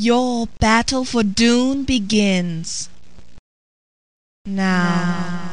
Your battle for Dune begins now.